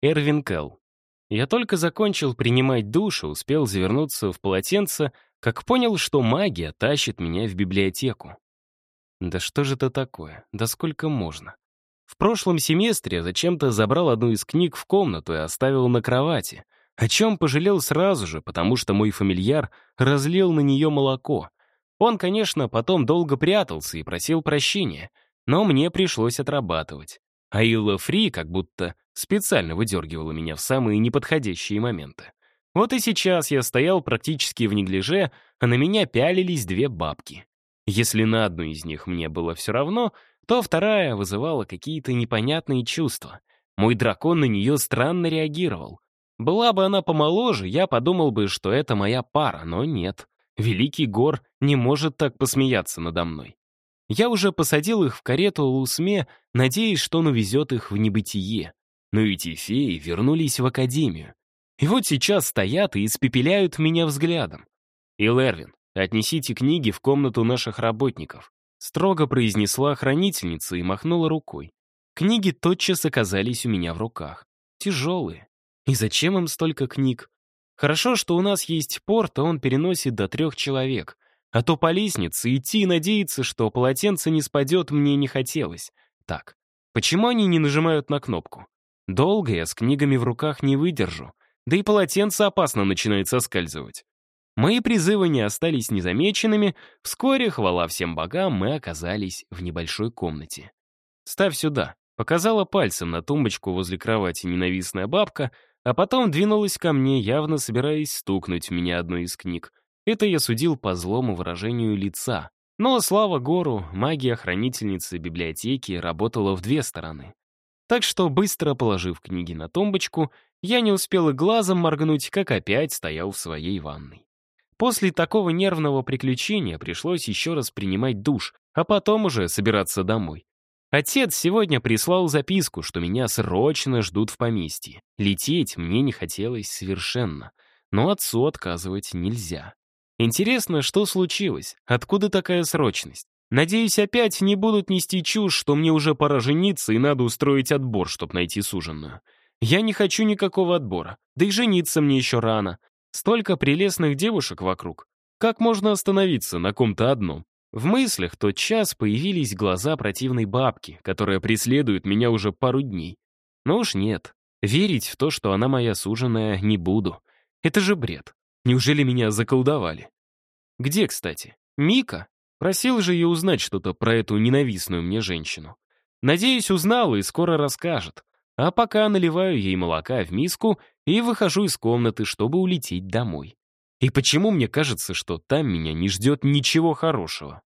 Эрвин Келл. Я только закончил принимать душ и успел завернуться в полотенце, как понял, что магия тащит меня в библиотеку. Да что же это такое? Да сколько можно? В прошлом семестре зачем-то забрал одну из книг в комнату и оставил на кровати, о чем пожалел сразу же, потому что мой фамильяр разлил на нее молоко. Он, конечно, потом долго прятался и просил прощения, но мне пришлось отрабатывать. А Илла Фри как будто специально выдергивала меня в самые неподходящие моменты. Вот и сейчас я стоял практически в неглиже, а на меня пялились две бабки. Если на одну из них мне было все равно, то вторая вызывала какие-то непонятные чувства. Мой дракон на нее странно реагировал. Была бы она помоложе, я подумал бы, что это моя пара, но нет. Великий Гор не может так посмеяться надо мной. Я уже посадил их в карету Лусме, надеясь, что он увезет их в небытие. Но эти феи вернулись в академию. И вот сейчас стоят и испепеляют меня взглядом. И Лервин, «Отнесите книги в комнату наших работников», строго произнесла хранительница и махнула рукой. Книги тотчас оказались у меня в руках. Тяжелые. И зачем им столько книг? Хорошо, что у нас есть порт, а он переносит до трех человек. А то по лестнице идти и надеяться, что полотенце не спадет, мне не хотелось. Так, почему они не нажимают на кнопку? Долго я с книгами в руках не выдержу. Да и полотенце опасно начинает соскальзывать. Мои призывы не остались незамеченными. Вскоре, хвала всем богам, мы оказались в небольшой комнате. «Ставь сюда», — показала пальцем на тумбочку возле кровати ненавистная бабка, а потом двинулась ко мне, явно собираясь стукнуть меня одной из книг. Это я судил по злому выражению лица. Но, слава гору, магия хранительницы библиотеки работала в две стороны. Так что, быстро положив книги на тумбочку, я не успел и глазом моргнуть, как опять стоял в своей ванной. После такого нервного приключения пришлось еще раз принимать душ, а потом уже собираться домой. Отец сегодня прислал записку, что меня срочно ждут в поместье. Лететь мне не хотелось совершенно, но отцу отказывать нельзя. Интересно, что случилось? Откуда такая срочность? Надеюсь, опять не будут нести чушь, что мне уже пора жениться и надо устроить отбор, чтобы найти суженную. Я не хочу никакого отбора, да и жениться мне еще рано. Столько прелестных девушек вокруг. Как можно остановиться на ком-то одном? В мыслях тот час появились глаза противной бабки, которая преследует меня уже пару дней. Но уж нет. Верить в то, что она моя суженая, не буду. Это же бред. Неужели меня заколдовали? Где, кстати? Мика? Просил же ее узнать что-то про эту ненавистную мне женщину. Надеюсь, узнала и скоро расскажет. А пока наливаю ей молока в миску и выхожу из комнаты, чтобы улететь домой. И почему мне кажется, что там меня не ждет ничего хорошего?